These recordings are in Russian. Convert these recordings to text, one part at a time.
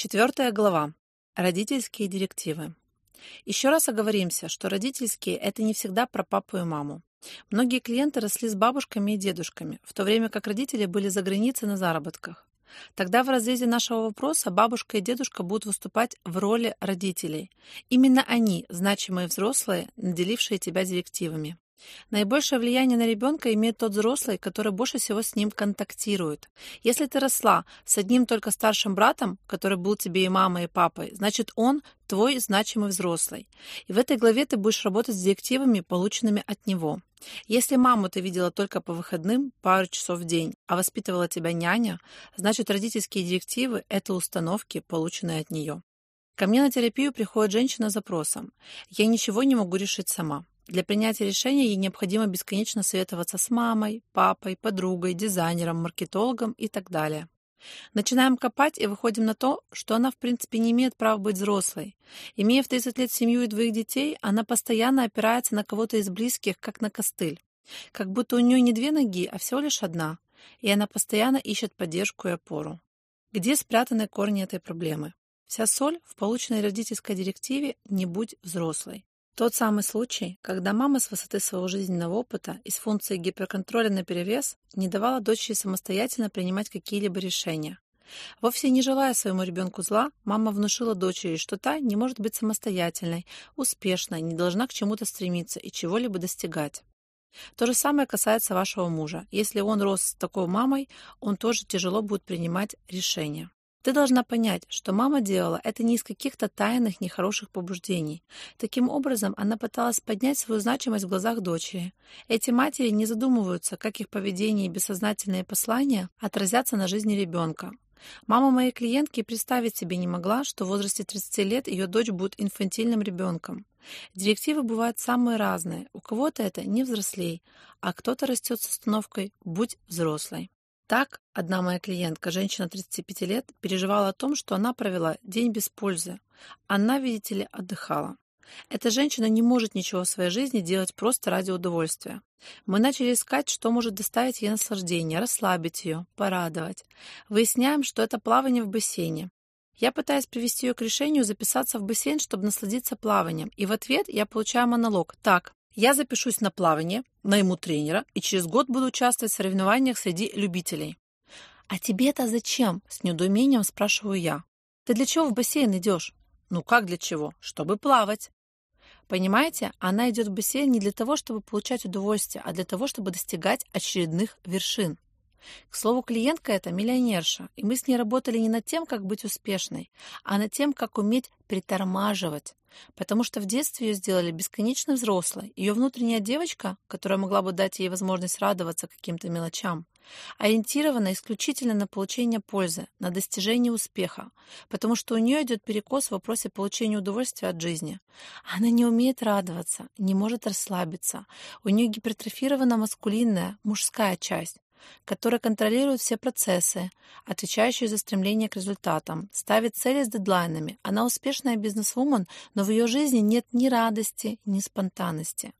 Четвертая глава. Родительские директивы. Еще раз оговоримся, что родительские – это не всегда про папу и маму. Многие клиенты росли с бабушками и дедушками, в то время как родители были за границей на заработках. Тогда в разрезе нашего вопроса бабушка и дедушка будут выступать в роли родителей. Именно они – значимые взрослые, наделившие тебя директивами. Наибольшее влияние на ребенка имеет тот взрослый, который больше всего с ним контактирует. Если ты росла с одним только старшим братом, который был тебе и мамой, и папой, значит он твой значимый взрослый. И в этой главе ты будешь работать с директивами, полученными от него. Если маму ты видела только по выходным, пару часов в день, а воспитывала тебя няня, значит родительские директивы – это установки, полученные от нее. Ко мне на терапию приходит женщина с запросом «Я ничего не могу решить сама». Для принятия решения ей необходимо бесконечно советоваться с мамой, папой, подругой, дизайнером, маркетологом и так далее. Начинаем копать и выходим на то, что она в принципе не имеет права быть взрослой. Имея в 30 лет семью и двоих детей, она постоянно опирается на кого-то из близких, как на костыль. Как будто у нее не две ноги, а всего лишь одна. И она постоянно ищет поддержку и опору. Где спрятаны корни этой проблемы? Вся соль в полученной родительской директиве «не будь взрослой». Тот самый случай, когда мама с высоты своего жизненного опыта и с функцией гиперконтроля на перевес не давала дочери самостоятельно принимать какие-либо решения. Вовсе не желая своему ребенку зла, мама внушила дочери, что та не может быть самостоятельной, успешной, не должна к чему-то стремиться и чего-либо достигать. То же самое касается вашего мужа. Если он рос с такой мамой, он тоже тяжело будет принимать решения. Ты должна понять, что мама делала это не из каких-то тайных, нехороших побуждений. Таким образом, она пыталась поднять свою значимость в глазах дочери. Эти матери не задумываются, как их поведение и бессознательные послания отразятся на жизни ребенка. Мама моей клиентки представить себе не могла, что в возрасте 30 лет ее дочь будет инфантильным ребенком. Директивы бывают самые разные. У кого-то это не взрослей, а кто-то растет с установкой «будь взрослой». Так, одна моя клиентка, женщина 35 лет, переживала о том, что она провела день без пользы. Она, видите ли, отдыхала. Эта женщина не может ничего в своей жизни делать просто ради удовольствия. Мы начали искать, что может доставить ей наслаждение, расслабить ее, порадовать. Выясняем, что это плавание в бассейне. Я пытаюсь привести ее к решению записаться в бассейн, чтобы насладиться плаванием, и в ответ я получаю монолог. Так, я запишусь на плавание, найму тренера и через год буду участвовать в соревнованиях среди любителей. «А тебе это зачем?» – с недоумением спрашиваю я. «Ты для чего в бассейн идешь?» «Ну как для чего? Чтобы плавать». Понимаете, она идет в бассейн не для того, чтобы получать удовольствие, а для того, чтобы достигать очередных вершин. К слову, клиентка эта миллионерша, и мы с ней работали не над тем, как быть успешной, а над тем, как уметь притормаживать. Потому что в детстве ее сделали бесконечно взрослой. Ее внутренняя девочка, которая могла бы дать ей возможность радоваться каким-то мелочам, ориентирована исключительно на получение пользы, на достижение успеха, потому что у нее идет перекос в вопросе получения удовольствия от жизни. Она не умеет радоваться, не может расслабиться. У нее гипертрофирована маскулинная, мужская часть, которая контролирует все процессы, отвечающие за стремление к результатам, ставит цели с дедлайнами. Она успешная бизнесвумен, но в ее жизни нет ни радости, ни спонтанности.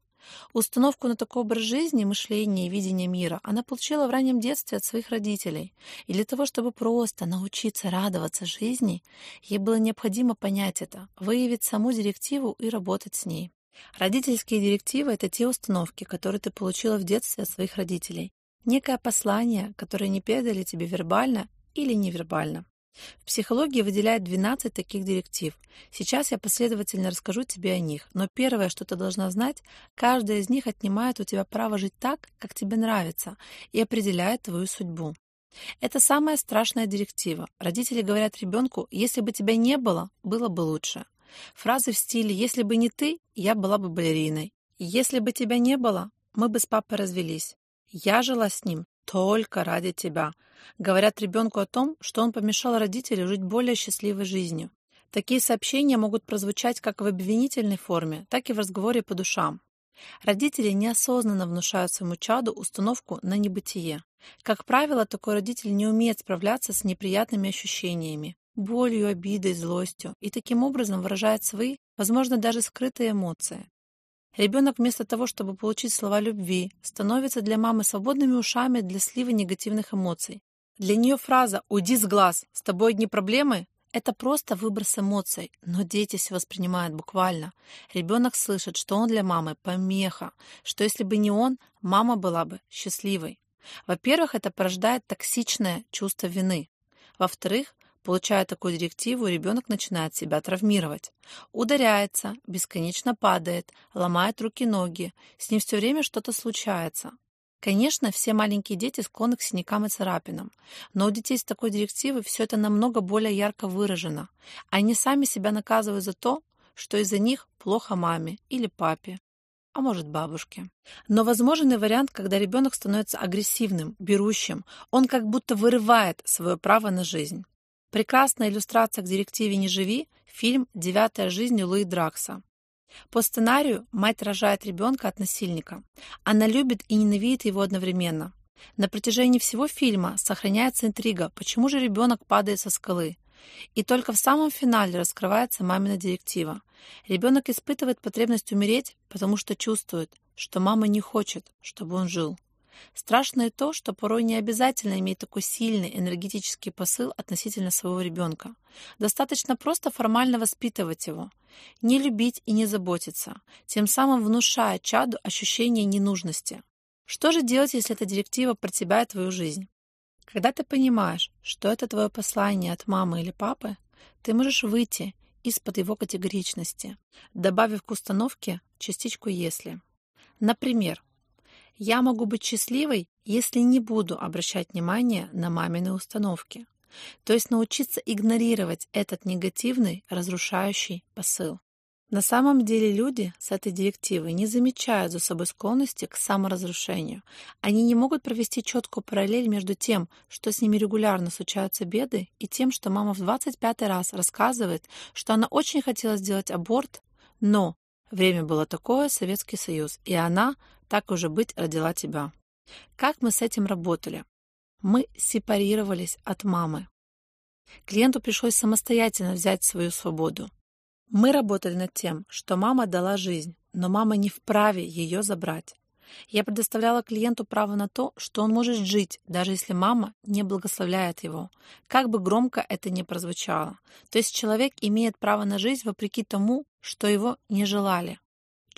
Установку на такой образ жизни, мышления и видения мира она получила в раннем детстве от своих родителей. И для того, чтобы просто научиться радоваться жизни, ей было необходимо понять это, выявить саму директиву и работать с ней. Родительские директивы — это те установки, которые ты получила в детстве от своих родителей некое послание, которое не передали тебе вербально или невербально. В психологии выделяют 12 таких директив. Сейчас я последовательно расскажу тебе о них, но первое, что ты должна знать, каждая из них отнимает у тебя право жить так, как тебе нравится, и определяет твою судьбу. Это самая страшная директива. Родители говорят ребенку, если бы тебя не было, было бы лучше. Фразы в стиле «если бы не ты, я была бы балериной», «если бы тебя не было, мы бы с папой развелись», я жила с ним только ради тебя. Говорят ребенку о том, что он помешал родителю жить более счастливой жизнью. Такие сообщения могут прозвучать как в обвинительной форме, так и в разговоре по душам. Родители неосознанно внушают своему чаду установку на небытие. Как правило, такой родитель не умеет справляться с неприятными ощущениями, болью, обидой, злостью, и таким образом выражает свои, возможно, даже скрытые эмоции. Ребенок вместо того, чтобы получить слова любви, становится для мамы свободными ушами для слива негативных эмоций. Для нее фраза «Уйди с глаз, с тобой одни проблемы» Это просто выброс эмоций, но дети все воспринимают буквально. Ребенок слышит, что он для мамы помеха, что если бы не он, мама была бы счастливой. Во-первых, это порождает токсичное чувство вины. Во-вторых, Получая такую директиву, ребенок начинает себя травмировать. Ударяется, бесконечно падает, ломает руки-ноги, с ним все время что-то случается. Конечно, все маленькие дети склонны к синякам и царапинам, но у детей с такой директивой все это намного более ярко выражено. Они сами себя наказывают за то, что из-за них плохо маме или папе, а может бабушке. Но возможен и вариант, когда ребенок становится агрессивным, берущим, он как будто вырывает свое право на жизнь. Прекрасная иллюстрация к директиве «Не живи» – фильм «Девятая жизнь» Луи Дракса. По сценарию мать рожает ребенка от насильника. Она любит и ненавидит его одновременно. На протяжении всего фильма сохраняется интрига, почему же ребенок падает со скалы. И только в самом финале раскрывается мамина директива. Ребенок испытывает потребность умереть, потому что чувствует, что мама не хочет, чтобы он жил. Страшно и то, что порой не обязательно иметь такой сильный энергетический посыл относительно своего ребенка. Достаточно просто формально воспитывать его, не любить и не заботиться, тем самым внушая чаду ощущение ненужности. Что же делать, если эта директива про тебя и твою жизнь? Когда ты понимаешь, что это твое послание от мамы или папы, ты можешь выйти из-под его категоричности, добавив к установке частичку «если». Например, я могу быть счастливой, если не буду обращать внимание на мамины установки. То есть научиться игнорировать этот негативный, разрушающий посыл. На самом деле люди с этой директивой не замечают за собой склонности к саморазрушению. Они не могут провести четкую параллель между тем, что с ними регулярно случаются беды, и тем, что мама в 25 раз рассказывает, что она очень хотела сделать аборт, но время было такое, Советский Союз, и она так уже быть родила тебя. Как мы с этим работали? Мы сепарировались от мамы. Клиенту пришлось самостоятельно взять свою свободу. Мы работали над тем, что мама дала жизнь, но мама не вправе ее забрать. Я предоставляла клиенту право на то, что он может жить, даже если мама не благословляет его, как бы громко это ни прозвучало. То есть человек имеет право на жизнь вопреки тому, что его не желали.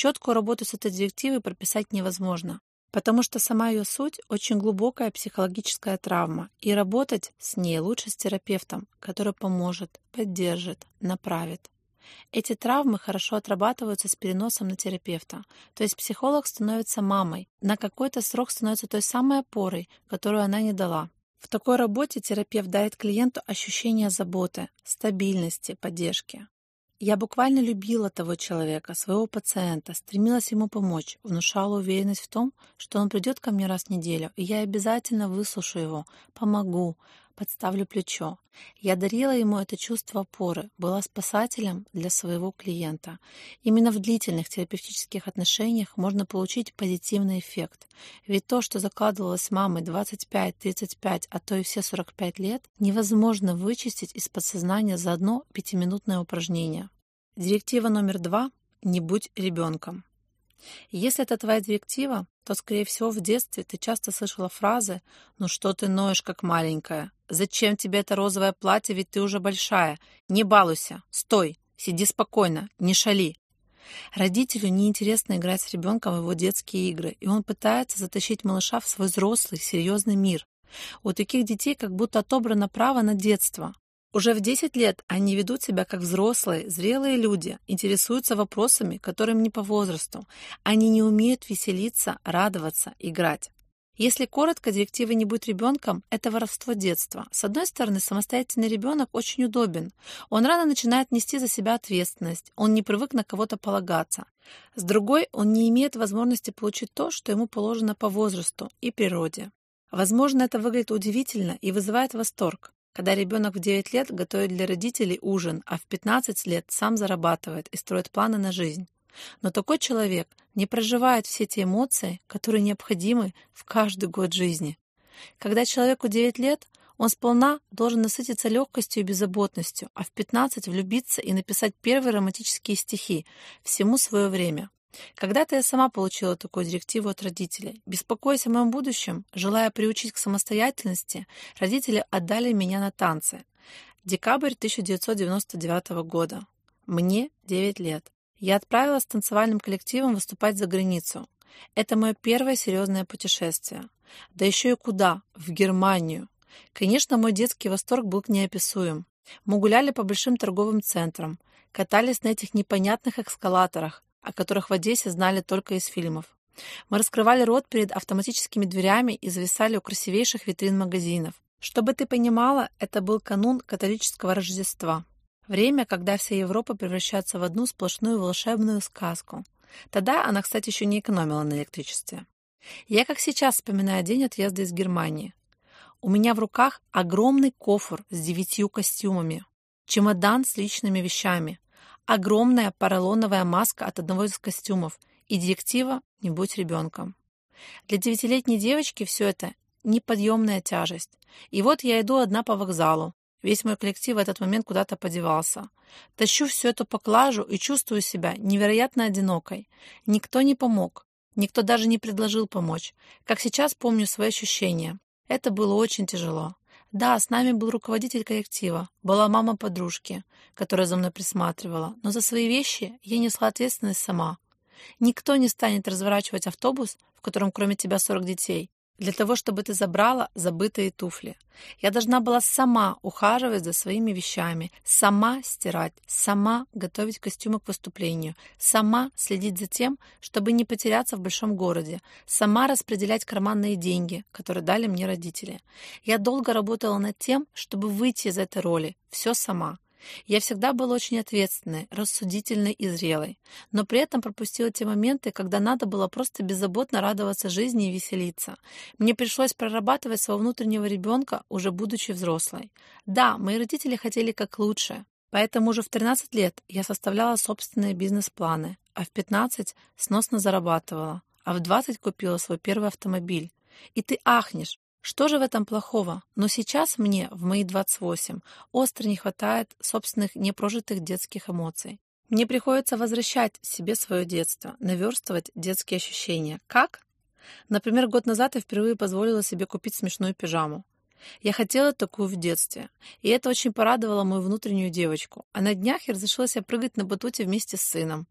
Четкую работу с этой директивой прописать невозможно, потому что сама ее суть – очень глубокая психологическая травма, и работать с ней лучше с терапевтом, который поможет, поддержит, направит. Эти травмы хорошо отрабатываются с переносом на терапевта, то есть психолог становится мамой, на какой-то срок становится той самой опорой, которую она не дала. В такой работе терапевт дарит клиенту ощущение заботы, стабильности, поддержки. Я буквально любила того человека, своего пациента, стремилась ему помочь, внушала уверенность в том, что он придет ко мне раз в неделю, и я обязательно выслушаю его, помогу, подставлю плечо. Я дарила ему это чувство опоры, была спасателем для своего клиента. Именно в длительных терапевтических отношениях можно получить позитивный эффект. Ведь то, что закладывалось мамой 25, 35, а то и все 45 лет, невозможно вычистить из подсознания за одно пятиминутное упражнение. Директива номер два – не будь ребенком. Если это твоя директива, то, скорее всего, в детстве ты часто слышала фразы «Ну что ты ноешь, как маленькая? Зачем тебе это розовое платье, ведь ты уже большая? Не балуйся! Стой! Сиди спокойно! Не шали!» Родителю неинтересно играть с ребенком в его детские игры, и он пытается затащить малыша в свой взрослый, серьезный мир. У таких детей как будто отобрано право на детство, уже в 10 лет они ведут себя как взрослые, зрелые люди, интересуются вопросами, которым не по возрасту. Они не умеют веселиться, радоваться, играть. Если коротко, директива «не будь ребенком» — это воровство детства. С одной стороны, самостоятельный ребенок очень удобен. Он рано начинает нести за себя ответственность, он не привык на кого-то полагаться. С другой, он не имеет возможности получить то, что ему положено по возрасту и природе. Возможно, это выглядит удивительно и вызывает восторг когда ребенок в 9 лет готовит для родителей ужин, а в 15 лет сам зарабатывает и строит планы на жизнь. Но такой человек не проживает все те эмоции, которые необходимы в каждый год жизни. Когда человеку 9 лет, он сполна должен насытиться легкостью и беззаботностью, а в 15 влюбиться и написать первые романтические стихи, всему свое время. Когда-то я сама получила такую директиву от родителей. Беспокоясь о моем будущем, желая приучить к самостоятельности, родители отдали меня на танцы. Декабрь 1999 года. Мне 9 лет. Я отправилась с танцевальным коллективом выступать за границу. Это мое первое серьезное путешествие. Да еще и куда? В Германию. Конечно, мой детский восторг был неописуем. Мы гуляли по большим торговым центрам, катались на этих непонятных эскалаторах, о которых в Одессе знали только из фильмов. Мы раскрывали рот перед автоматическими дверями и зависали у красивейших витрин магазинов. Чтобы ты понимала, это был канун католического Рождества. Время, когда вся Европа превращается в одну сплошную волшебную сказку. Тогда она, кстати, еще не экономила на электричестве. Я как сейчас вспоминаю день отъезда из Германии. У меня в руках огромный кофр с девятью костюмами, чемодан с личными вещами, огромная поролоновая маска от одного из костюмов и директива «Не будь ребенком». Для девятилетней девочки все это неподъемная тяжесть. И вот я иду одна по вокзалу. Весь мой коллектив в этот момент куда-то подевался. Тащу всю эту поклажу и чувствую себя невероятно одинокой. Никто не помог. Никто даже не предложил помочь. Как сейчас помню свои ощущения. Это было очень тяжело. Да, с нами был руководитель коллектива, была мама подружки, которая за мной присматривала, но за свои вещи я несла ответственность сама. Никто не станет разворачивать автобус, в котором кроме тебя 40 детей, для того, чтобы ты забрала забытые туфли. Я должна была сама ухаживать за своими вещами, сама стирать, сама готовить костюмы к выступлению, сама следить за тем, чтобы не потеряться в большом городе, сама распределять карманные деньги, которые дали мне родители. Я долго работала над тем, чтобы выйти из этой роли, все сама. Я всегда была очень ответственной, рассудительной и зрелой, но при этом пропустила те моменты, когда надо было просто беззаботно радоваться жизни и веселиться. Мне пришлось прорабатывать своего внутреннего ребенка, уже будучи взрослой. Да, мои родители хотели как лучше, поэтому уже в 13 лет я составляла собственные бизнес-планы, а в 15 сносно зарабатывала, а в 20 купила свой первый автомобиль. И ты ахнешь, что же в этом плохого? Но сейчас мне, в мои 28, остро не хватает собственных непрожитых детских эмоций. Мне приходится возвращать себе свое детство, наверстывать детские ощущения. Как? Например, год назад я впервые позволила себе купить смешную пижаму. Я хотела такую в детстве, и это очень порадовало мою внутреннюю девочку. А на днях я разрешила себе прыгать на батуте вместе с сыном.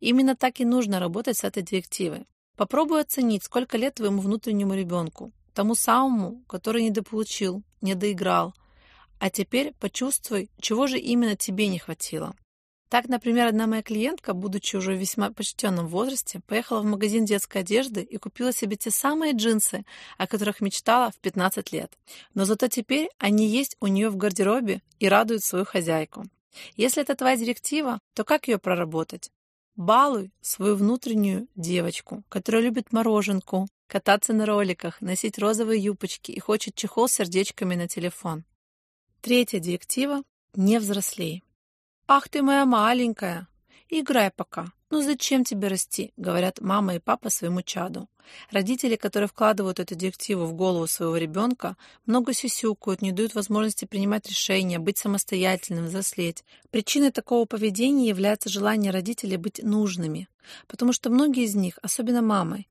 именно так и нужно работать с этой директивой. Попробуй оценить, сколько лет твоему внутреннему ребенку тому самому, который недополучил, не доиграл. А теперь почувствуй, чего же именно тебе не хватило. Так, например, одна моя клиентка, будучи уже в весьма почтенном возрасте, поехала в магазин детской одежды и купила себе те самые джинсы, о которых мечтала в 15 лет. Но зато теперь они есть у нее в гардеробе и радуют свою хозяйку. Если это твоя директива, то как ее проработать? Балуй свою внутреннюю девочку, которая любит мороженку, кататься на роликах, носить розовые юбочки и хочет чехол с сердечками на телефон. Третья директива – не взрослей. «Ах ты моя маленькая! Играй пока. Ну зачем тебе расти?» – говорят мама и папа своему чаду. Родители, которые вкладывают эту директиву в голову своего ребенка, много сюсюкают, не дают возможности принимать решения, быть самостоятельным, взрослеть. Причиной такого поведения является желание родителей быть нужными, потому что многие из них, особенно мамы,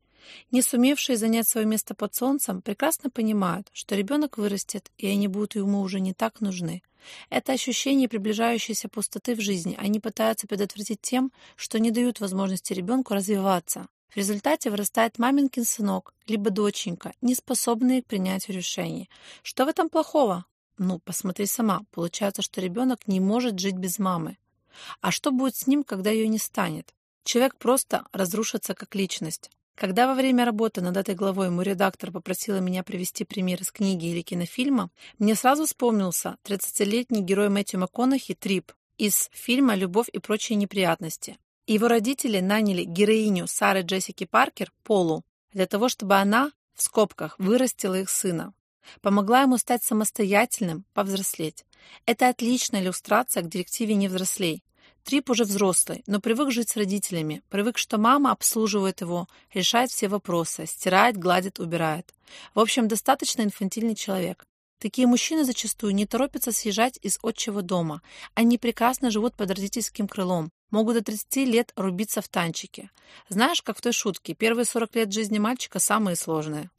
не сумевшие занять свое место под солнцем, прекрасно понимают, что ребенок вырастет, и они будут ему уже не так нужны. Это ощущение приближающейся пустоты в жизни они пытаются предотвратить тем, что не дают возможности ребенку развиваться. В результате вырастает маменькин сынок, либо доченька, не способные к принятию решений. Что в этом плохого? Ну, посмотри сама. Получается, что ребенок не может жить без мамы. А что будет с ним, когда ее не станет? Человек просто разрушится как личность. Когда во время работы над этой главой мой редактор попросила меня привести пример из книги или кинофильма, мне сразу вспомнился 30-летний герой Мэтью МакКонахи Трип из фильма «Любовь и прочие неприятности». Его родители наняли героиню Сары Джессики Паркер, Полу, для того, чтобы она, в скобках, вырастила их сына. Помогла ему стать самостоятельным, повзрослеть. Это отличная иллюстрация к директиве «Не взрослей», Трип уже взрослый, но привык жить с родителями, привык, что мама обслуживает его, решает все вопросы, стирает, гладит, убирает. В общем, достаточно инфантильный человек. Такие мужчины зачастую не торопятся съезжать из отчего дома. Они прекрасно живут под родительским крылом, могут до 30 лет рубиться в танчике. Знаешь, как в той шутке, первые 40 лет жизни мальчика самые сложные.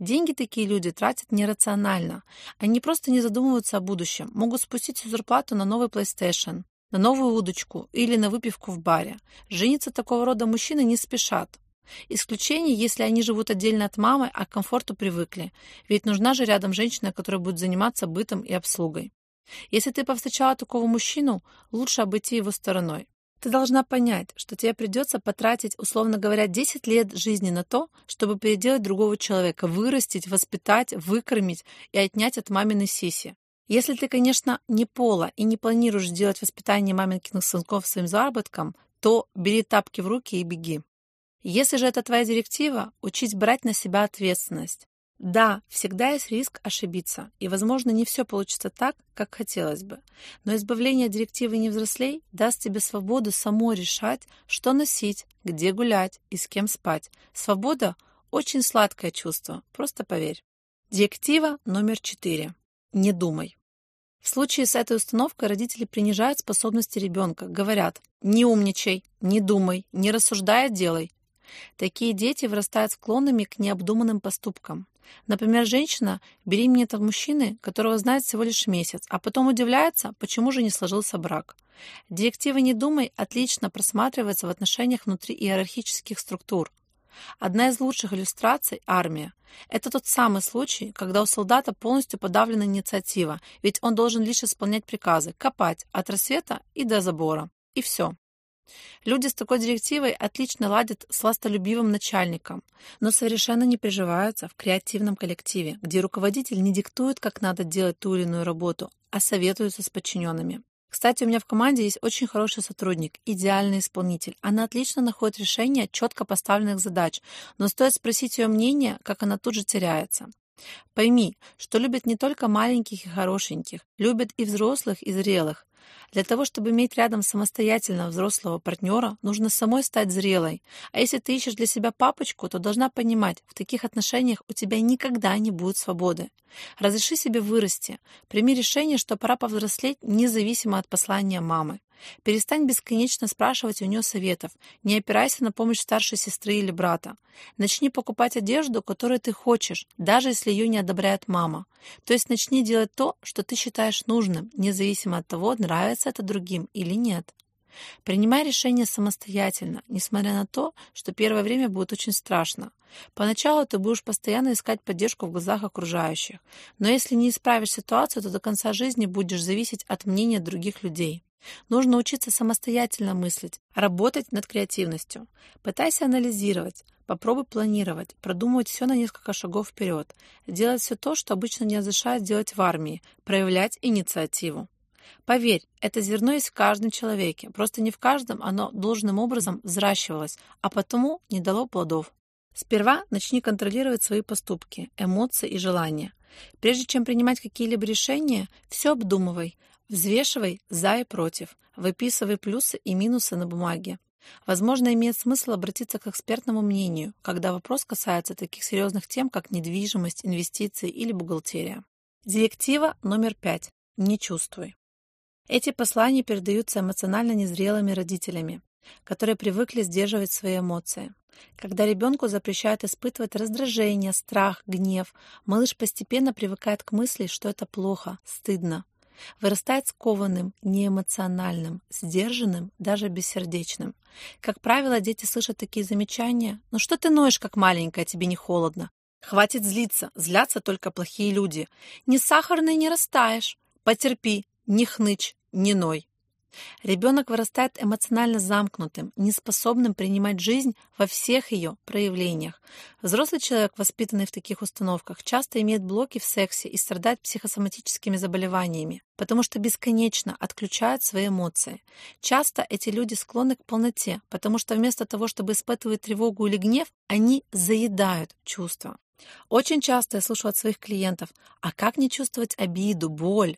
Деньги такие люди тратят нерационально. Они просто не задумываются о будущем, могут спустить всю зарплату на новый PlayStation, на новую удочку или на выпивку в баре. Жениться такого рода мужчины не спешат. Исключение, если они живут отдельно от мамы, а к комфорту привыкли. Ведь нужна же рядом женщина, которая будет заниматься бытом и обслугой. Если ты повстречала такого мужчину, лучше обойти его стороной. Ты должна понять, что тебе придется потратить, условно говоря, 10 лет жизни на то, чтобы переделать другого человека, вырастить, воспитать, выкормить и отнять от маминой сиси. Если ты, конечно, не пола и не планируешь делать воспитание маминкиных сынков своим заработком, то бери тапки в руки и беги. Если же это твоя директива, учись брать на себя ответственность. Да, всегда есть риск ошибиться, и, возможно, не все получится так, как хотелось бы. Но избавление от директивы невзрослей даст тебе свободу само решать, что носить, где гулять и с кем спать. Свобода – очень сладкое чувство, просто поверь. Директива номер четыре. Не думай. В случае с этой установкой родители принижают способности ребенка, говорят «не умничай», «не думай», «не рассуждай, а делай». Такие дети вырастают склонными к необдуманным поступкам. Например, женщина беременеет от мужчины, которого знает всего лишь месяц, а потом удивляется, почему же не сложился брак. Директива «не думай» отлично просматривается в отношениях внутри иерархических структур. Одна из лучших иллюстраций – армия. Это тот самый случай, когда у солдата полностью подавлена инициатива, ведь он должен лишь исполнять приказы, копать от рассвета и до забора. И все. Люди с такой директивой отлично ладят с властолюбивым начальником, но совершенно не приживаются в креативном коллективе, где руководитель не диктует, как надо делать ту или иную работу, а советуется с подчиненными. Кстати, у меня в команде есть очень хороший сотрудник, идеальный исполнитель. Она отлично находит решение четко поставленных задач, но стоит спросить ее мнение, как она тут же теряется. Пойми, что любят не только маленьких и хорошеньких, любят и взрослых, и зрелых. Для того, чтобы иметь рядом самостоятельного взрослого партнера, нужно самой стать зрелой. А если ты ищешь для себя папочку, то должна понимать, в таких отношениях у тебя никогда не будет свободы. Разреши себе вырасти. Прими решение, что пора повзрослеть независимо от послания мамы. Перестань бесконечно спрашивать у нее советов, не опирайся на помощь старшей сестры или брата. Начни покупать одежду, которую ты хочешь, даже если ее не одобряет мама. То есть начни делать то, что ты считаешь нужным, независимо от того, нравится это другим или нет. Принимай решение самостоятельно, несмотря на то, что первое время будет очень страшно. Поначалу ты будешь постоянно искать поддержку в глазах окружающих, но если не исправишь ситуацию, то до конца жизни будешь зависеть от мнения других людей. Нужно учиться самостоятельно мыслить, работать над креативностью. Пытайся анализировать, попробуй планировать, продумывать все на несколько шагов вперед, делать все то, что обычно не разрешают делать в армии, проявлять инициативу. Поверь, это зерно есть в каждом человеке, просто не в каждом оно должным образом взращивалось, а потому не дало плодов. Сперва начни контролировать свои поступки, эмоции и желания. Прежде чем принимать какие-либо решения, все обдумывай, Взвешивай за и против, выписывай плюсы и минусы на бумаге. Возможно, имеет смысл обратиться к экспертному мнению, когда вопрос касается таких серьезных тем, как недвижимость, инвестиции или бухгалтерия. Директива номер пять. Не чувствуй. Эти послания передаются эмоционально незрелыми родителями, которые привыкли сдерживать свои эмоции. Когда ребенку запрещают испытывать раздражение, страх, гнев, малыш постепенно привыкает к мысли, что это плохо, стыдно, Вырастает скованным, неэмоциональным, сдержанным, даже бессердечным. Как правило, дети слышат такие замечания. «Ну что ты ноешь, как маленькая, тебе не холодно?» «Хватит злиться, злятся только плохие люди. Не сахарный не растаешь. Потерпи, не хнычь, не ной». Ребенок вырастает эмоционально замкнутым, неспособным принимать жизнь во всех ее проявлениях. Взрослый человек, воспитанный в таких установках, часто имеет блоки в сексе и страдает психосоматическими заболеваниями, потому что бесконечно отключают свои эмоции. Часто эти люди склонны к полноте, потому что вместо того, чтобы испытывать тревогу или гнев, они заедают чувства. Очень часто я слышу от своих клиентов, а как не чувствовать обиду, боль?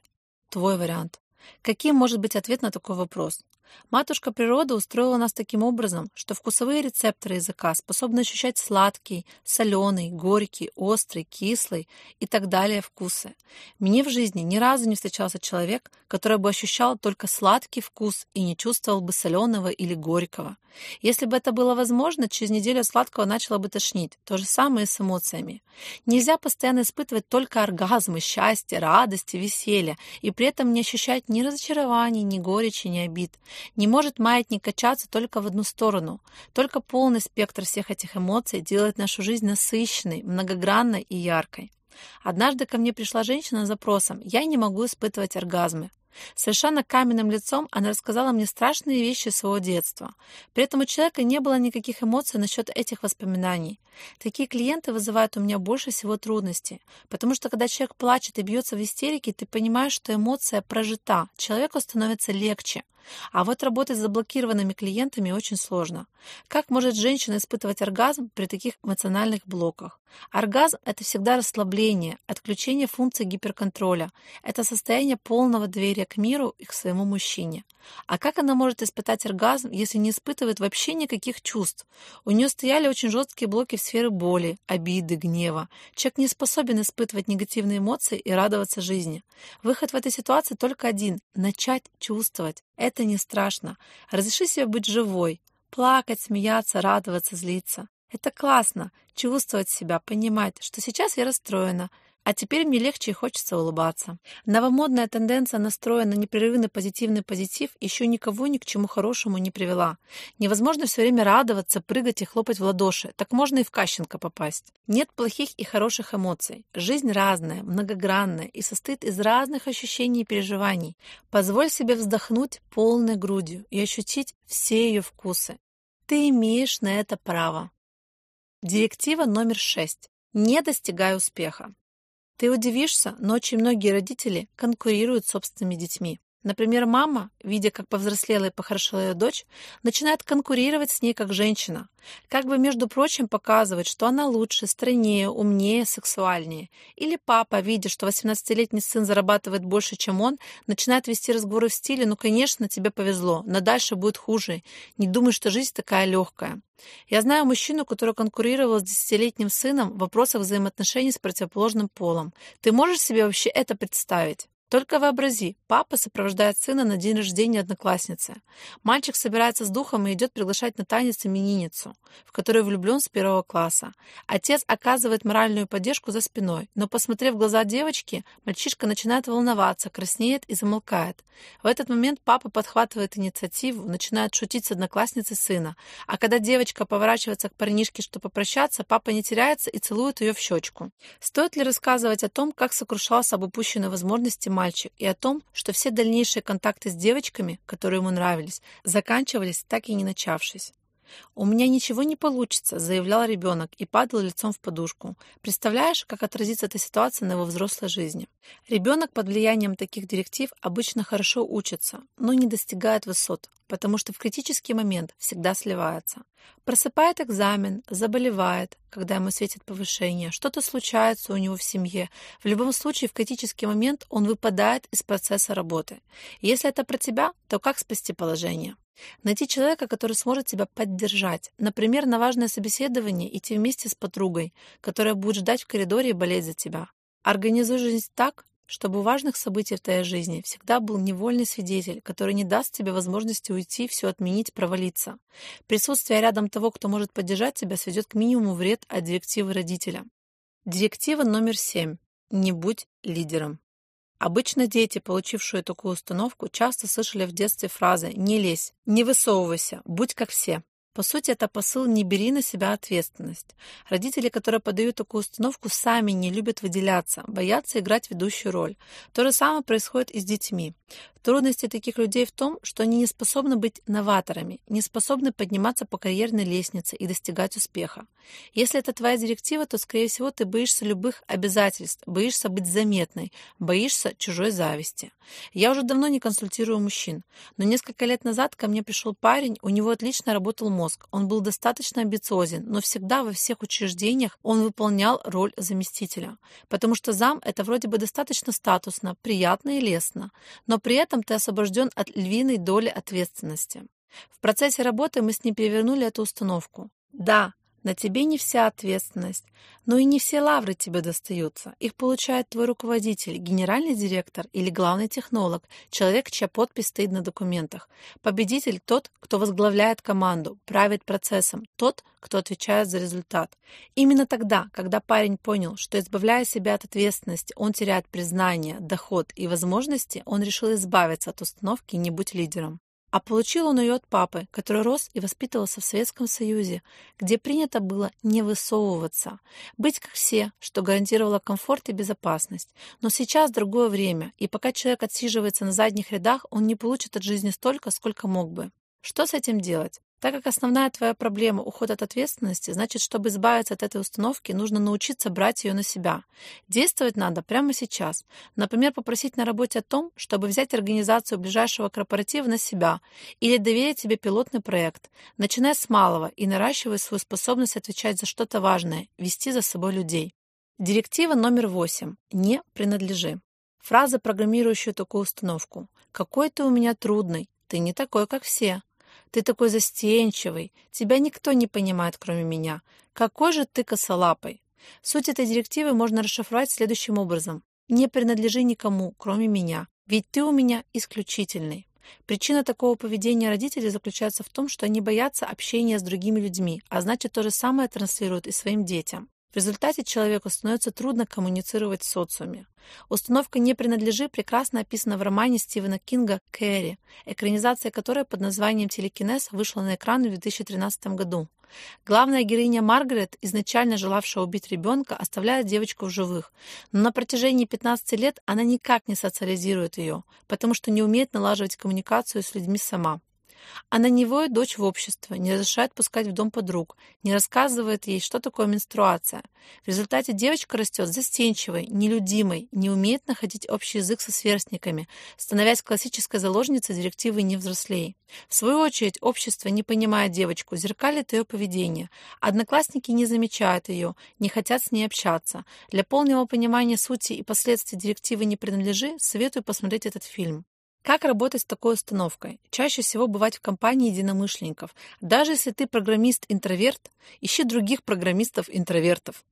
Твой вариант. Каким может быть ответ на такой вопрос? Матушка природа устроила нас таким образом, что вкусовые рецепторы языка способны ощущать сладкий, соленый, горький, острый, кислый и так далее вкусы. Мне в жизни ни разу не встречался человек, который бы ощущал только сладкий вкус и не чувствовал бы соленого или горького. Если бы это было возможно, через неделю сладкого начало бы тошнить. То же самое с эмоциями. Нельзя постоянно испытывать только оргазмы, счастье, радость и веселье, и при этом не ощущать ни разочарований, ни горечи, ни обид. Не может маятник качаться только в одну сторону. Только полный спектр всех этих эмоций делает нашу жизнь насыщенной, многогранной и яркой. Однажды ко мне пришла женщина с запросом «Я не могу испытывать оргазмы». Совершенно каменным лицом она рассказала мне страшные вещи своего детства. При этом у человека не было никаких эмоций насчет этих воспоминаний. Такие клиенты вызывают у меня больше всего трудностей, потому что когда человек плачет и бьется в истерике, ты понимаешь, что эмоция прожита, человеку становится легче. А вот работать с заблокированными клиентами очень сложно. Как может женщина испытывать оргазм при таких эмоциональных блоках? Оргазм – это всегда расслабление, отключение функции гиперконтроля. Это состояние полного доверия к миру и к своему мужчине. А как она может испытать оргазм, если не испытывает вообще никаких чувств? У нее стояли очень жесткие блоки в сфере боли, обиды, гнева. Человек не способен испытывать негативные эмоции и радоваться жизни. Выход в этой ситуации только один – начать чувствовать. Это не страшно. Разреши себе быть живой. Плакать, смеяться, радоваться, злиться. Это классно. Чувствовать себя, понимать, что сейчас я расстроена, а теперь мне легче и хочется улыбаться. Новомодная тенденция настроя на непрерывный позитивный позитив еще никого ни к чему хорошему не привела. Невозможно все время радоваться, прыгать и хлопать в ладоши. Так можно и в Кащенко попасть. Нет плохих и хороших эмоций. Жизнь разная, многогранная и состоит из разных ощущений и переживаний. Позволь себе вздохнуть полной грудью и ощутить все ее вкусы. Ты имеешь на это право. Директива номер шесть. Не достигай успеха. Ты удивишься, но очень многие родители конкурируют с собственными детьми. Например, мама, видя, как повзрослела и похорошела ее дочь, начинает конкурировать с ней как женщина, как бы, между прочим, показывать, что она лучше, стройнее, умнее, сексуальнее. Или папа, видя, что 18-летний сын зарабатывает больше, чем он, начинает вести разговоры в стиле «ну, конечно, тебе повезло, но дальше будет хуже, не думай, что жизнь такая легкая». Я знаю мужчину, который конкурировал с десятилетним сыном в вопросах взаимоотношений с противоположным полом. Ты можешь себе вообще это представить? Только вообрази, папа сопровождает сына на день рождения одноклассницы. Мальчик собирается с духом и идет приглашать на танец именинницу, в которую влюблен с первого класса. Отец оказывает моральную поддержку за спиной, но, посмотрев в глаза девочки, мальчишка начинает волноваться, краснеет и замолкает. В этот момент папа подхватывает инициативу, начинает шутить с одноклассницей сына, а когда девочка поворачивается к парнишке, чтобы попрощаться, папа не теряется и целует ее в щечку. Стоит ли рассказывать о том, как сокрушался об упущенной возможности мальчик, и о том, что все дальнейшие контакты с девочками, которые ему нравились, заканчивались так и не начавшись. «У меня ничего не получится», — заявлял ребенок и падал лицом в подушку. Представляешь, как отразится эта ситуация на его взрослой жизни? Ребенок под влиянием таких директив обычно хорошо учится, но не достигает высот, потому что в критический момент всегда сливается. Просыпает экзамен, заболевает, когда ему светит повышение, что-то случается у него в семье. В любом случае, в критический момент он выпадает из процесса работы. Если это про тебя, то как спасти положение? Найти человека, который сможет тебя поддержать. Например, на важное собеседование идти вместе с подругой, которая будет ждать в коридоре и болеть за тебя. Организуй жизнь так, чтобы у важных событий в твоей жизни всегда был невольный свидетель, который не даст тебе возможности уйти, все отменить, провалиться. Присутствие рядом того, кто может поддержать тебя, сведет к минимуму вред от директивы родителя. Директива номер семь. Не будь лидером. Обычно дети, получившие такую установку, часто слышали в детстве фразы «не лезь», «не высовывайся», «будь как все». По сути, это посыл «не бери на себя ответственность». Родители, которые подают такую установку, сами не любят выделяться, боятся играть ведущую роль. То же самое происходит и с детьми. Трудности таких людей в том, что они не способны быть новаторами, не способны подниматься по карьерной лестнице и достигать успеха. Если это твоя директива, то, скорее всего, ты боишься любых обязательств, боишься быть заметной, боишься чужой зависти. Я уже давно не консультирую мужчин, но несколько лет назад ко мне пришел парень, у него отлично работал мозг, он был достаточно амбициозен, но всегда во всех учреждениях он выполнял роль заместителя, потому что зам – это вроде бы достаточно статусно, приятно и лестно, но при этом этом ты освобожден от львиной доли ответственности. В процессе работы мы с ней перевернули эту установку. Да, на тебе не вся ответственность, но и не все лавры тебе достаются. Их получает твой руководитель, генеральный директор или главный технолог, человек, чья подпись стоит на документах. Победитель – тот, кто возглавляет команду, правит процессом, тот, кто отвечает за результат. Именно тогда, когда парень понял, что избавляя себя от ответственности, он теряет признание, доход и возможности, он решил избавиться от установки «не будь лидером». А получил он ее от папы, который рос и воспитывался в Советском Союзе, где принято было не высовываться, быть как все, что гарантировало комфорт и безопасность. Но сейчас другое время, и пока человек отсиживается на задних рядах, он не получит от жизни столько, сколько мог бы. Что с этим делать? Так как основная твоя проблема – уход от ответственности, значит, чтобы избавиться от этой установки, нужно научиться брать ее на себя. Действовать надо прямо сейчас. Например, попросить на работе о том, чтобы взять организацию ближайшего корпоратива на себя или доверить себе пилотный проект. Начиная с малого и наращивая свою способность отвечать за что-то важное, вести за собой людей. Директива номер восемь. Не принадлежи. Фраза, программирующая такую установку. «Какой ты у меня трудный, ты не такой, как все». Ты такой застенчивый, тебя никто не понимает, кроме меня. Какой же ты косолапый? Суть этой директивы можно расшифровать следующим образом. Не принадлежи никому, кроме меня, ведь ты у меня исключительный. Причина такого поведения родителей заключается в том, что они боятся общения с другими людьми, а значит то же самое транслируют и своим детям. В результате человеку становится трудно коммуницировать в социуме. Установка «не принадлежи» прекрасно описана в романе Стивена Кинга «Кэрри», экранизация которой под названием «Телекинез» вышла на экран в 2013 году. Главная героиня Маргарет, изначально желавшая убить ребенка, оставляет девочку в живых, но на протяжении 15 лет она никак не социализирует ее, потому что не умеет налаживать коммуникацию с людьми сама. Она не воет дочь в общество, не разрешает пускать в дом подруг, не рассказывает ей, что такое менструация. В результате девочка растет застенчивой, нелюдимой, не умеет находить общий язык со сверстниками, становясь классической заложницей директивы «не взрослей». В свою очередь, общество, не понимая девочку, зеркалит ее поведение. Одноклассники не замечают ее, не хотят с ней общаться. Для полного понимания сути и последствий директивы «не принадлежи» советую посмотреть этот фильм. Как работать с такой установкой? Чаще всего бывать в компании единомышленников. Даже если ты программист-интроверт, ищи других программистов-интровертов.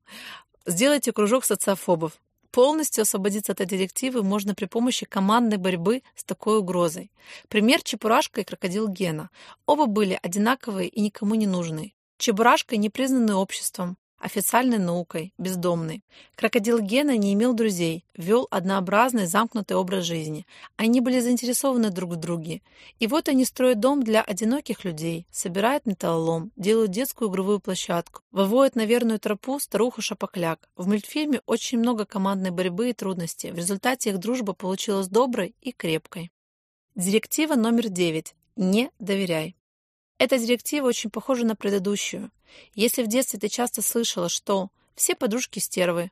Сделайте кружок социофобов. Полностью освободиться от этой директивы можно при помощи командной борьбы с такой угрозой. Пример Чепурашка и крокодил Гена. Оба были одинаковые и никому не нужные. Чебурашка не признанный обществом, официальной наукой, бездомный. Крокодил Гена не имел друзей, вел однообразный замкнутый образ жизни. Они были заинтересованы друг в друге. И вот они строят дом для одиноких людей, собирают металлолом, делают детскую игровую площадку, выводят на верную тропу старуху Шапокляк. В мультфильме очень много командной борьбы и трудностей. В результате их дружба получилась доброй и крепкой. Директива номер девять. Не доверяй. Эта директива очень похожа на предыдущую. Если в детстве ты часто слышала, что все подружки стервы,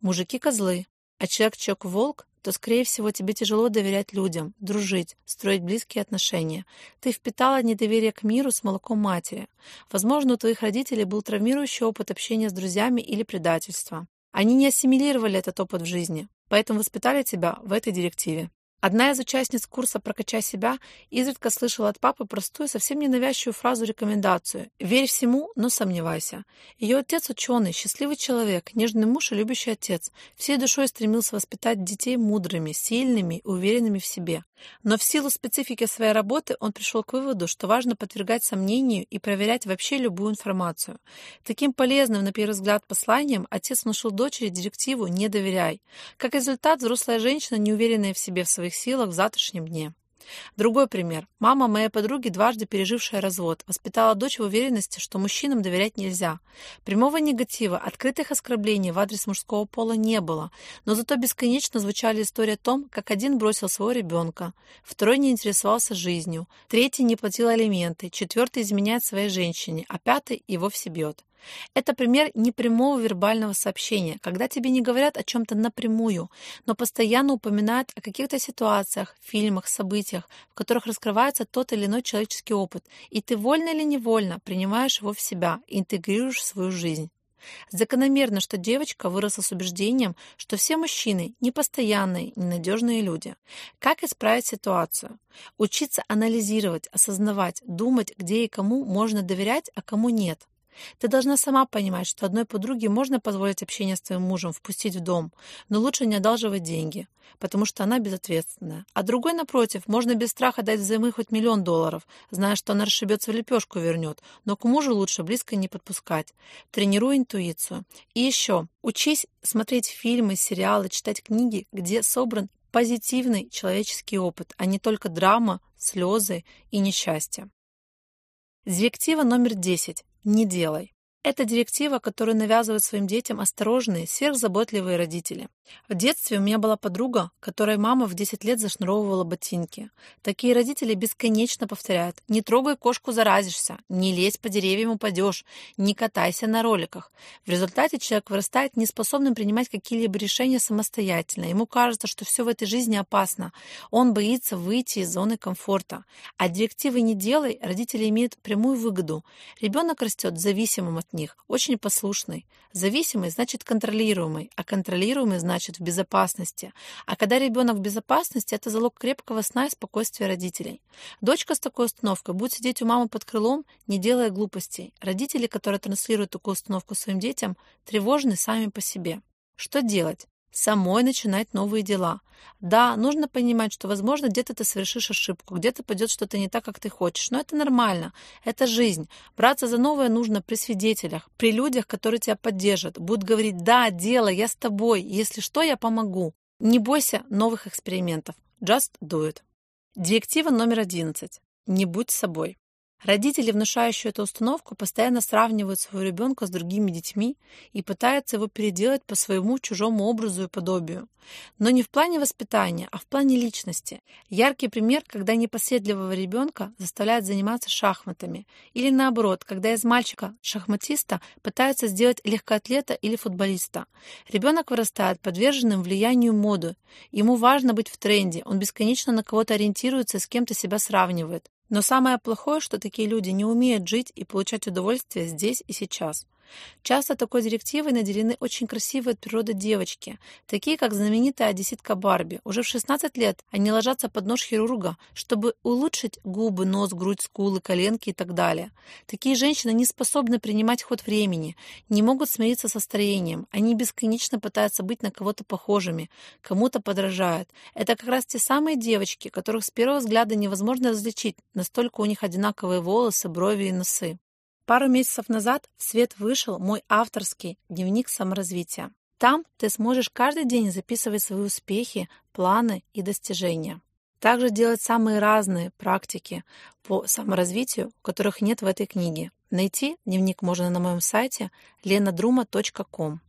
мужики козлы, а человек-человек волк, то, скорее всего, тебе тяжело доверять людям, дружить, строить близкие отношения. Ты впитала недоверие к миру с молоком матери. Возможно, у твоих родителей был травмирующий опыт общения с друзьями или предательства. Они не ассимилировали этот опыт в жизни, поэтому воспитали тебя в этой директиве. Одна из участниц курса «Прокачай себя» изредка слышала от папы простую, совсем ненавязчивую фразу-рекомендацию «Верь всему, но сомневайся». Ее отец ученый, счастливый человек, нежный муж и любящий отец. Всей душой стремился воспитать детей мудрыми, сильными, уверенными в себе. Но в силу специфики своей работы он пришел к выводу, что важно подвергать сомнению и проверять вообще любую информацию. Таким полезным, на первый взгляд, посланием отец внушил дочери директиву «не доверяй». Как результат, взрослая женщина, неуверенная в себе в своих силах в завтрашнем дне. Другой пример. Мама моей подруги, дважды пережившая развод, воспитала дочь в уверенности, что мужчинам доверять нельзя. Прямого негатива, открытых оскорблений в адрес мужского пола не было, но зато бесконечно звучали истории о том, как один бросил своего ребенка, второй не интересовался жизнью, третий не платил алименты, четвертый изменяет своей женщине, а пятый и вовсе бьет. Это пример непрямого вербального сообщения, когда тебе не говорят о чем-то напрямую, но постоянно упоминают о каких-то ситуациях, фильмах, событиях, в которых раскрывается тот или иной человеческий опыт, и ты вольно или невольно принимаешь его в себя и интегрируешь в свою жизнь. Закономерно, что девочка выросла с убеждением, что все мужчины – непостоянные, ненадежные люди. Как исправить ситуацию? Учиться анализировать, осознавать, думать, где и кому можно доверять, а кому нет. Ты должна сама понимать, что одной подруге можно позволить общение с твоим мужем, впустить в дом, но лучше не одалживать деньги, потому что она безответственная. А другой, напротив, можно без страха дать взаймы хоть миллион долларов, зная, что она расшибется в лепешку вернет, но к мужу лучше близко не подпускать. Тренируй интуицию. И еще, учись смотреть фильмы, сериалы, читать книги, где собран позитивный человеческий опыт, а не только драма, слезы и несчастье. Директива номер 10 не делай. Это директива, которую навязывают своим детям осторожные, сверхзаботливые родители. В детстве у меня была подруга, которой мама в 10 лет зашнуровывала ботинки. Такие родители бесконечно повторяют «Не трогай кошку, заразишься», «Не лезь по деревьям, упадешь», «Не катайся на роликах». В результате человек вырастает неспособным принимать какие-либо решения самостоятельно. Ему кажется, что все в этой жизни опасно. Он боится выйти из зоны комфорта. А директивы «Не делай» родители имеют прямую выгоду. Ребенок растет зависимым от них, очень послушный. Зависимый значит контролируемый, а контролируемый значит в безопасности. А когда ребенок в безопасности, это залог крепкого сна и спокойствия родителей. Дочка с такой установкой будет сидеть у мамы под крылом, не делая глупостей. Родители, которые транслируют такую установку своим детям, тревожны сами по себе. Что делать? Самой начинать новые дела. Да, нужно понимать, что, возможно, где-то ты совершишь ошибку, где-то пойдет что-то не так, как ты хочешь, но это нормально, это жизнь. Браться за новое нужно при свидетелях, при людях, которые тебя поддержат, будут говорить «да, дело, я с тобой, если что, я помогу». Не бойся новых экспериментов. Just do it. Директива номер 11. Не будь собой. Родители, внушающие эту установку, постоянно сравнивают своего ребенка с другими детьми и пытаются его переделать по своему чужому образу и подобию. Но не в плане воспитания, а в плане личности. Яркий пример, когда непоседливого ребенка заставляют заниматься шахматами. Или наоборот, когда из мальчика-шахматиста пытаются сделать легкоатлета или футболиста. Ребенок вырастает подверженным влиянию моды. Ему важно быть в тренде, он бесконечно на кого-то ориентируется и с кем-то себя сравнивает. Но самое плохое, что такие люди не умеют жить и получать удовольствие здесь и сейчас. Часто такой директивой наделены очень красивые от природы девочки, такие как знаменитая одесситка Барби. Уже в 16 лет они ложатся под нож хирурга, чтобы улучшить губы, нос, грудь, скулы, коленки и так далее. Такие женщины не способны принимать ход времени, не могут смириться со старением. Они бесконечно пытаются быть на кого-то похожими, кому-то подражают. Это как раз те самые девочки, которых с первого взгляда невозможно различить, настолько у них одинаковые волосы, брови и носы. Пару месяцев назад в свет вышел мой авторский дневник саморазвития. Там ты сможешь каждый день записывать свои успехи, планы и достижения. Также делать самые разные практики по саморазвитию, которых нет в этой книге. Найти дневник можно на моем сайте lenadruma.com.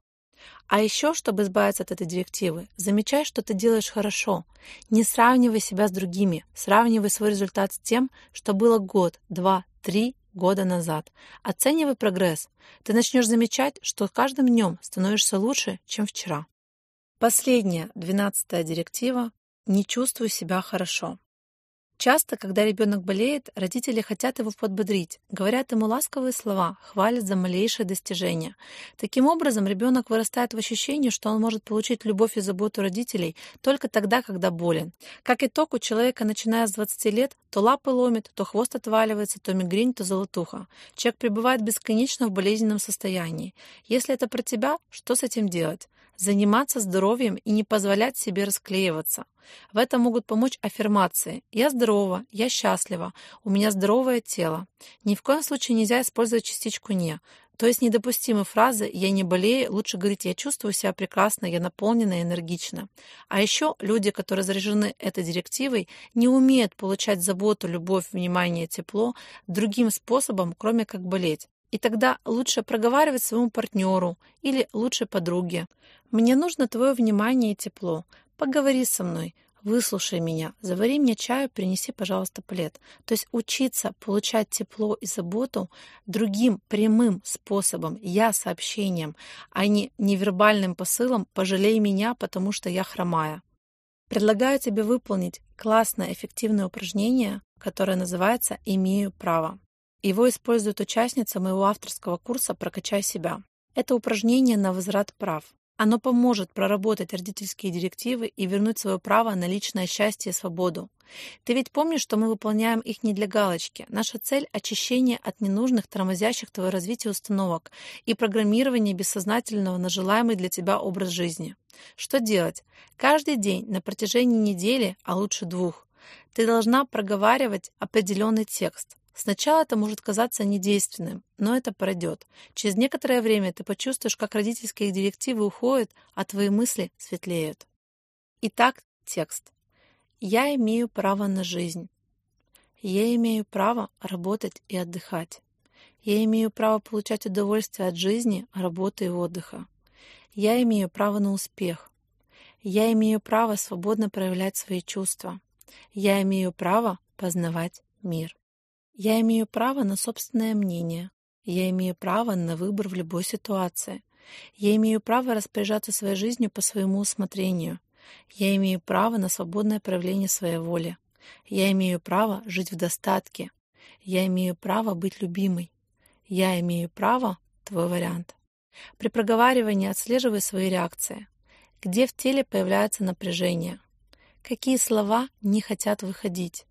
А еще, чтобы избавиться от этой директивы, замечай, что ты делаешь хорошо. Не сравнивай себя с другими, сравнивай свой результат с тем, что было год, два, три года назад. Оценивай прогресс. Ты начнешь замечать, что каждым днем становишься лучше, чем вчера. Последняя, двенадцатая директива «Не чувствуй себя хорошо». Часто, когда ребенок болеет, родители хотят его подбодрить, говорят ему ласковые слова, хвалят за малейшие достижения. Таким образом, ребенок вырастает в ощущении, что он может получить любовь и заботу родителей только тогда, когда болен. Как итог, у человека, начиная с 20 лет, то лапы ломит, то хвост отваливается, то мигрень, то золотуха. Человек пребывает бесконечно в болезненном состоянии. Если это про тебя, что с этим делать? Заниматься здоровьем и не позволять себе расклеиваться. В этом могут помочь аффирмации. Я здорова, я счастлива, у меня здоровое тело. Ни в коем случае нельзя использовать частичку «не». То есть недопустимы фразы «я не болею», лучше говорить «я чувствую себя прекрасно, я наполнена и энергична». А еще люди, которые заряжены этой директивой, не умеют получать заботу, любовь, внимание, тепло другим способом, кроме как болеть. И тогда лучше проговаривать своему партнеру или лучшей подруге. «Мне нужно твое внимание и тепло. Поговори со мной, выслушай меня, завари мне чаю, принеси, пожалуйста, плед». То есть учиться получать тепло и заботу другим прямым способом, я сообщением, а не невербальным посылом «пожалей меня, потому что я хромая». Предлагаю тебе выполнить классное эффективное упражнение, которое называется «Имею право». Его использует участница моего авторского курса «Прокачай себя». Это упражнение на возврат прав. Оно поможет проработать родительские директивы и вернуть свое право на личное счастье и свободу. Ты ведь помнишь, что мы выполняем их не для галочки. Наша цель — очищение от ненужных, тормозящих твое развитие установок и программирование бессознательного на желаемый для тебя образ жизни. Что делать? Каждый день на протяжении недели, а лучше двух, ты должна проговаривать определенный текст. Сначала это может казаться недейственным, но это пройдет. Через некоторое время ты почувствуешь, как родительские директивы уходят, а твои мысли светлеют. Итак, текст. Я имею право на жизнь. Я имею право работать и отдыхать. Я имею право получать удовольствие от жизни, работы и отдыха. Я имею право на успех. Я имею право свободно проявлять свои чувства. Я имею право познавать мир. Я имею право на собственное мнение. Я имею право на выбор в любой ситуации. Я имею право распоряжаться своей жизнью по своему усмотрению. Я имею право на свободное проявление своей воли. Я имею право жить в достатке. Я имею право быть любимой. Я имею право — твой вариант. При проговаривании отслеживай свои реакции. Где в теле появляется напряжение? Какие слова не хотят выходить?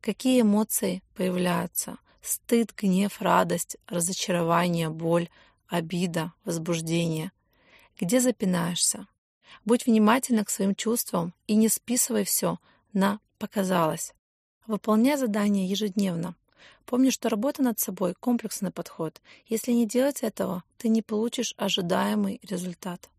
Какие эмоции появляются? Стыд, гнев, радость, разочарование, боль, обида, возбуждение. Где запинаешься? Будь внимательна к своим чувствам и не списывай все на «показалось». Выполняй задания ежедневно. Помни, что работа над собой — комплексный подход. Если не делать этого, ты не получишь ожидаемый результат.